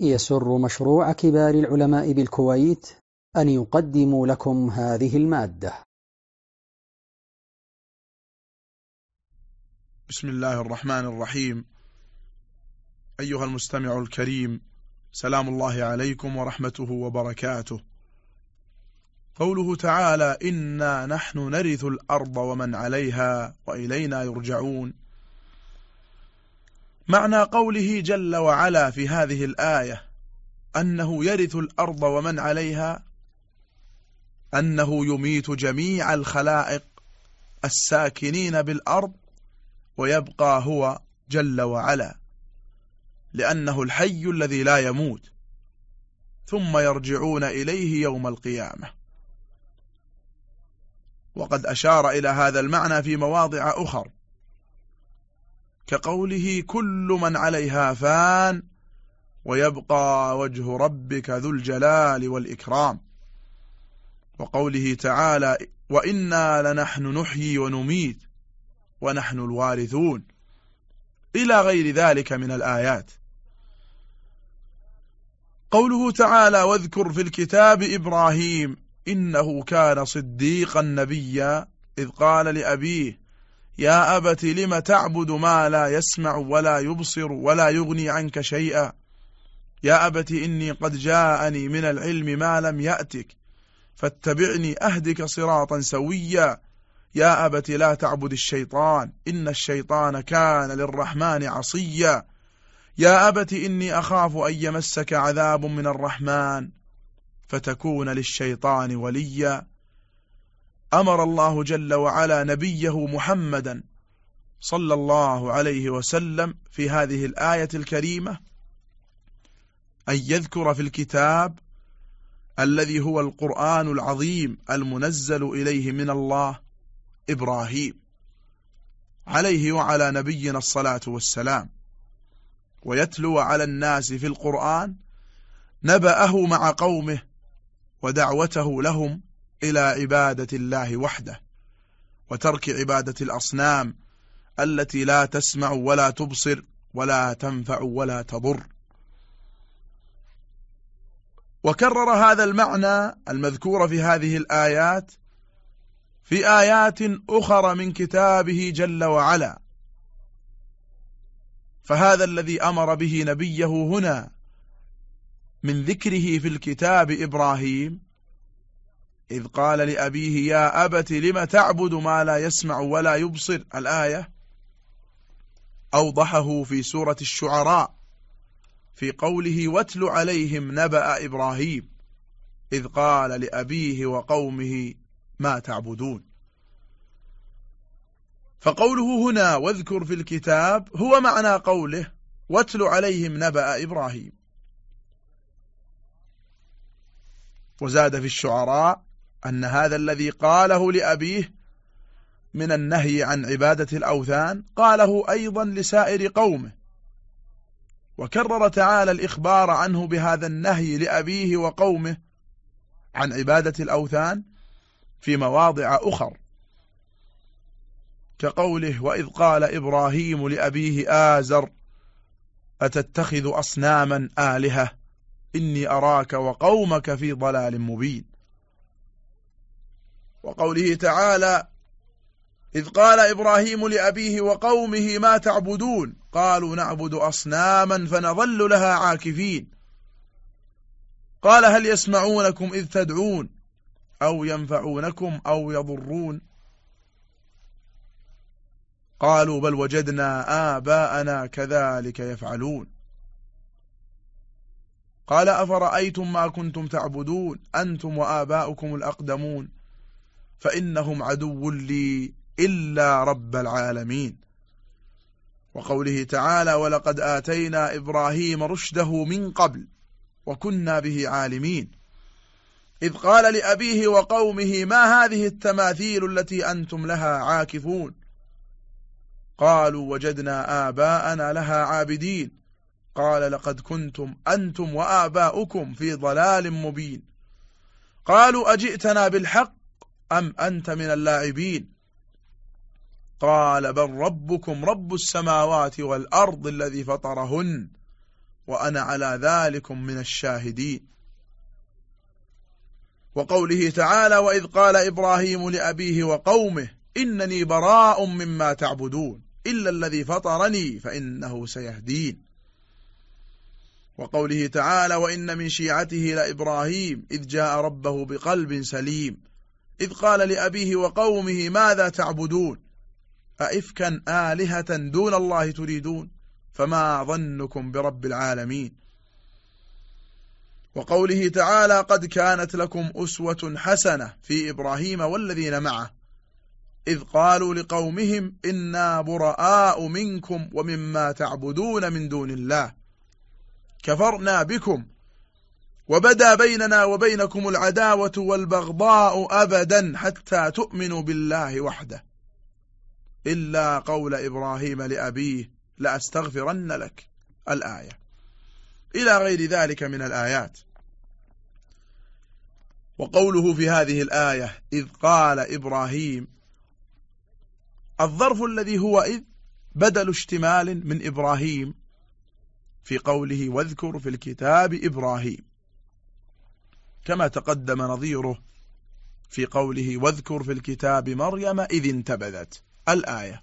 يسر مشروع كبار العلماء بالكويت أن يقدم لكم هذه المادة. بسم الله الرحمن الرحيم. أيها المستمع الكريم سلام الله عليكم ورحمته وبركاته. قوله تعالى إنا نحن نرث الأرض ومن عليها وإلينا يرجعون. معنى قوله جل وعلا في هذه الآية أنه يرث الأرض ومن عليها؟ أنه يميت جميع الخلائق الساكنين بالأرض ويبقى هو جل وعلا لأنه الحي الذي لا يموت ثم يرجعون إليه يوم القيامة. وقد أشار إلى هذا المعنى في مواضع أخر كقوله كل من عليها فان ويبقى وجه ربك ذو الجلال والإكرام. وقوله تعالى وإنا لنحن نحيي ونميت ونحن الوارثون. إلى غير ذلك من الآيات. قوله تعالى واذكر في الكتاب إبراهيم إنه كان صديقا نبيا إذ قال لأبيه يا أبت لم تعبد ما لا يسمع ولا يبصر ولا يغني عنك شيئا؟ يا أبت إني قد جاءني من العلم ما لم يأتك فاتبعني أهدك صراطا سويا. يا أبت لا تعبد الشيطان إن الشيطان كان للرحمن عصيا. يا أبت إني أخاف أن يمسك عذاب من الرحمن فتكون للشيطان وليا. أمر الله جل وعلا نبيه محمدا صلى الله عليه وسلم في هذه الآية الكريمة أن يذكر في الكتاب الذي هو القرآن العظيم المنزل إليه من الله إبراهيم عليه وعلى نبينا الصلاة والسلام ويتلو على الناس في القرآن نبأه مع قومه ودعوته لهم إلى عبادة الله وحده وترك عبادة الأصنام التي لا تسمع ولا تبصر ولا تنفع ولا تضر. وكرر هذا المعنى المذكور في هذه الآيات في آيات أخرى من كتابه جل وعلا. فهذا الذي أمر به نبيه هنا من ذكره في الكتاب إبراهيم إذ قال لأبيه يا أبت لم تعبد ما لا يسمع ولا يبصر؟ الآية أوضحه في سورة الشعراء في قوله واتل عليهم نبأ إبراهيم إذ قال لأبيه وقومه ما تعبدون؟ فقوله هنا واذكر في الكتاب هو معنى قوله واتل عليهم نبأ إبراهيم. وزاد في الشعراء أن هذا الذي قاله لأبيه من النهي عن عبادة الأوثان قاله أيضا لسائر قومه. وكرر تعالى الإخبار عنه بهذا النهي لأبيه وقومه عن عبادة الأوثان في مواضع أخر. كقوله وإذ قال إبراهيم لأبيه آزر أتتخذ أصناما آلهة إني أراك وقومك في ضلال مبين. وقوله تعالى إذ قال إبراهيم لأبيه وقومه ما تعبدون؟ قالوا نعبد أصناما فنظل لها عاكفين. قال هل يسمعونكم إذ تدعون؟ أو ينفعونكم أو يضرون؟ قالوا بل وجدنا آباءنا كذلك يفعلون. قال أفرأيتم ما كنتم تعبدون؟ أنتم وآباؤكم الأقدمون. فإنهم عدو لي إلا رب العالمين. وقوله تعالى ولقد آتينا إبراهيم رشده من قبل وكنا به عالمين. إذ قال لأبيه وقومه ما هذه التماثيل التي أنتم لها عاكفون؟ قالوا وجدنا آباءنا لها عابدين. قال لقد كنتم أنتم وآباؤكم في ضلال مبين. قالوا أجئتنا بالحق أم أنت من اللاعبين؟ قال بل ربكم رب السماوات والأرض الذي فطرهن وأنا على ذلك من الشاهدين. وقوله تعالى وإذ قال إبراهيم لأبيه وقومه إنني براء مما تعبدون إلا الذي فطرني فإنه سيهدين. وقوله تعالى وإن من شيعته لإبراهيم إذ جاء ربه بقلب سليم. إذ قال لأبيه وقومه ماذا تعبدون؟ أئفكا آلهة دون الله تريدون؟ فما ظنكم برب العالمين. وقوله تعالى قد كانت لكم أسوة حسنة في إبراهيم والذين معه. إذ قالوا لقومهم إنا براء منكم ومما تعبدون من دون الله. كفرنا بكم وبدا بيننا وبينكم العداوة والبغضاء أبدا حتى تؤمنوا بالله وحده. إلا قول إبراهيم لأبيه لأستغفرن لك. الآية. إلى غير ذلك من الآيات. وقوله في هذه الآية إذ قال إبراهيم الظرف الذي هو إذ بدل اشتمال من إبراهيم في قوله واذكر في الكتاب إبراهيم. كما تقدم نظيره في قوله واذكر في الكتاب مريم إذ انتبذت. الآية.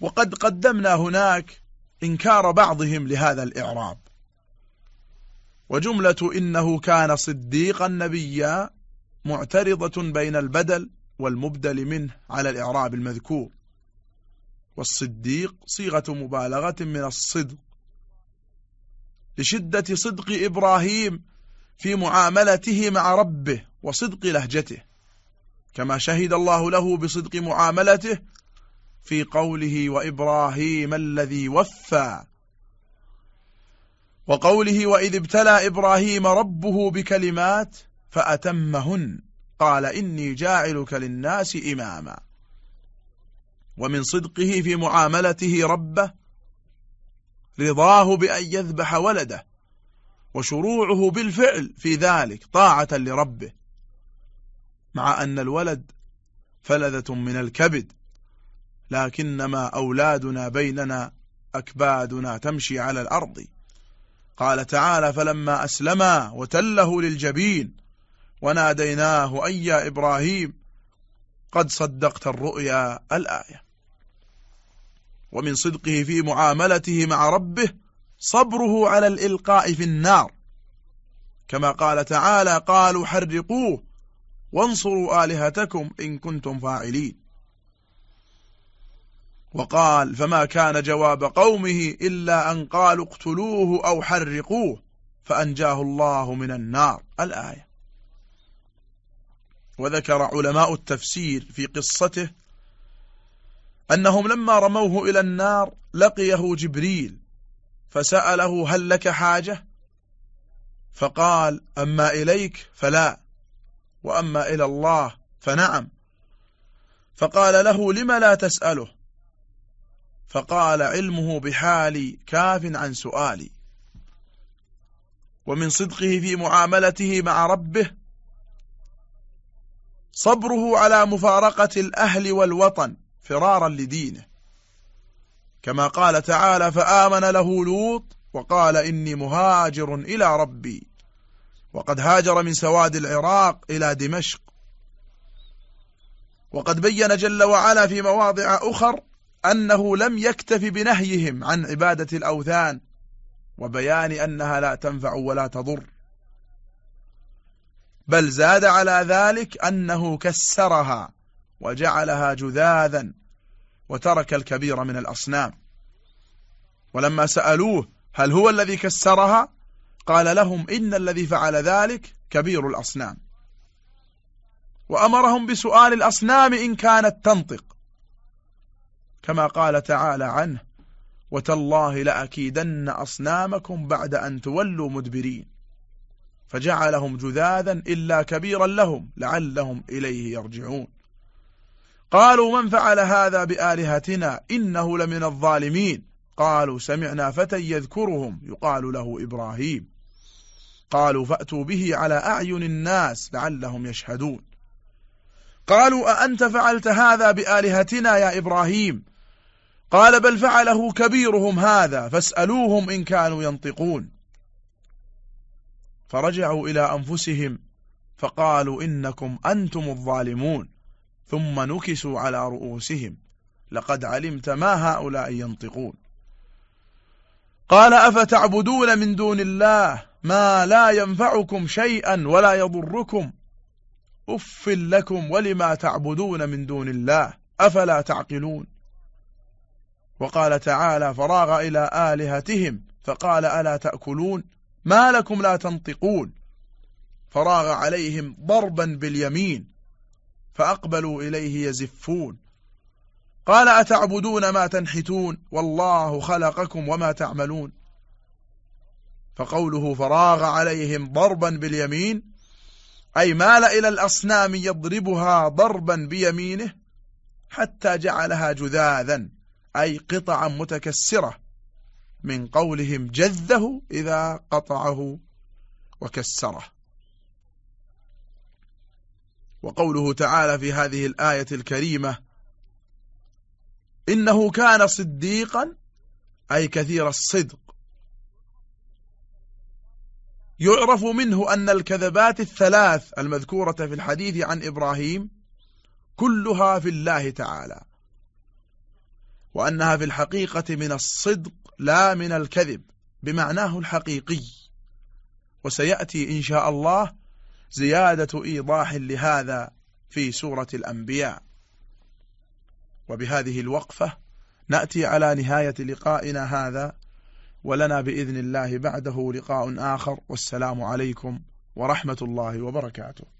وقد قدمنا هناك إنكار بعضهم لهذا الإعراب. وجملة إنه كان صديقا نبيا معترضة بين البدل والمبدل منه على الإعراب المذكور. والصديق صيغة مبالغة من الصدق لشدة صدق إبراهيم في معاملته مع ربه وصدق لهجته كما شهد الله له بصدق معاملته في قوله وإبراهيم الذي وفى. وقوله وإذ ابتلى إبراهيم ربه بكلمات فأتمهن قال إني جاعلك للناس إماما. ومن صدقه في معاملته ربه رضاه بأن يذبح ولده. وشروعه بالفعل في ذلك طاعة لربه. مع أن الولد فلذة من الكبد لكنما أولادنا بيننا أكبادنا تمشي على الأرض. قال تعالى فلما أسلما وتله للجبين وناديناه أي يا إبراهيم قد صدقت الرؤيا الآية. ومن صدقه في معاملته مع ربه صبره على الإلقاء في النار. كما قال تعالى قالوا حرقوه وانصروا آلهتكم إن كنتم فاعلين. وقال فما كان جواب قومه إلا أن قالوا اقتلوه أو حرقوه فأنجاه الله من النار. الآية. وذكر علماء التفسير في قصته أنهم لما رموه إلى النار لقيه جبريل فسأله هل لك حاجة؟ فقال أما إليك فلا وأما إلى الله فنعم. فقال له لم لا تسأله؟ فقال علمه بحالي كاف عن سؤالي. ومن صدقه في معاملته مع ربه صبره على مفارقة الأهل والوطن فرارا لدينه. كما قال تعالى فآمن له لوط وقال إني مهاجر إلى ربي. وقد هاجر من سواد العراق إلى دمشق. وقد بين جل وعلا في مواضع أخر أنه لم يكتف بنهيهم عن عبادة الأوثان وبيان أنها لا تنفع ولا تضر. بل زاد على ذلك أنه كسرها وجعلها جذاذا وترك الكبير من الأصنام. ولما سألوه هل هو الذي كسرها قال لهم إن الذي فعل ذلك كبير الأصنام. وأمرهم بسؤال الأصنام إن كانت تنطق. كما قال تعالى عنه وتالله لأكيدن أصنامكم بعد أن تولوا مدبرين فجعلهم جذاذا إلا كبيرا لهم لعلهم إليه يرجعون. قالوا من فعل هذا بآلهتنا إنه لمن الظالمين؟ قالوا سمعنا فتى يذكرهم يقال له إبراهيم. قالوا فأتوا به على أعين الناس لعلهم يشهدون. قالوا أأنت فعلت هذا بآلهتنا يا إبراهيم؟ قال بل فعله كبيرهم هذا فاسألوهم إن كانوا ينطقون. فرجعوا إلى أنفسهم فقالوا إنكم أنتم الظالمون. ثم نكسوا على رؤوسهم. لقد علمت ما هؤلاء ينطقون. قال أفتعبدون من دون الله ما لا ينفعكم شيئا ولا يضركم. أف لكم ولما تعبدون من دون الله أفلا تعقلون. وقال تعالى فراغ إلى آلهتهم فقال ألا تأكلون؟ ما لكم لا تنطقون. فراغ عليهم ضربا باليمين فأقبلوا إليه يزفون. قال أتعبدون ما تنحتون؟ والله خلقكم وما تعملون. فقوله فراغ عليهم ضربا باليمين أي مال إلى الأصنام يضربها ضربا بيمينه حتى جعلها جذاذا أي قطعا متكسرة. من قولهم جذه إذا قطعه وكسره. وقوله تعالى في هذه الآية الكريمة إنه كان صديقا أي كثير الصدق. يعرف منه أن الكذبات الثلاث المذكورة في الحديث عن إبراهيم كلها في الله تعالى وأنها في الحقيقة من الصدق لا من الكذب بمعناه الحقيقي. وسيأتي إن شاء الله زيادة إيضاح لهذا في سورة الأنبياء. وبهذه الوقفة نأتي على نهاية لقائنا هذا ولنا بإذن الله بعده لقاء آخر والسلام عليكم ورحمة الله وبركاته.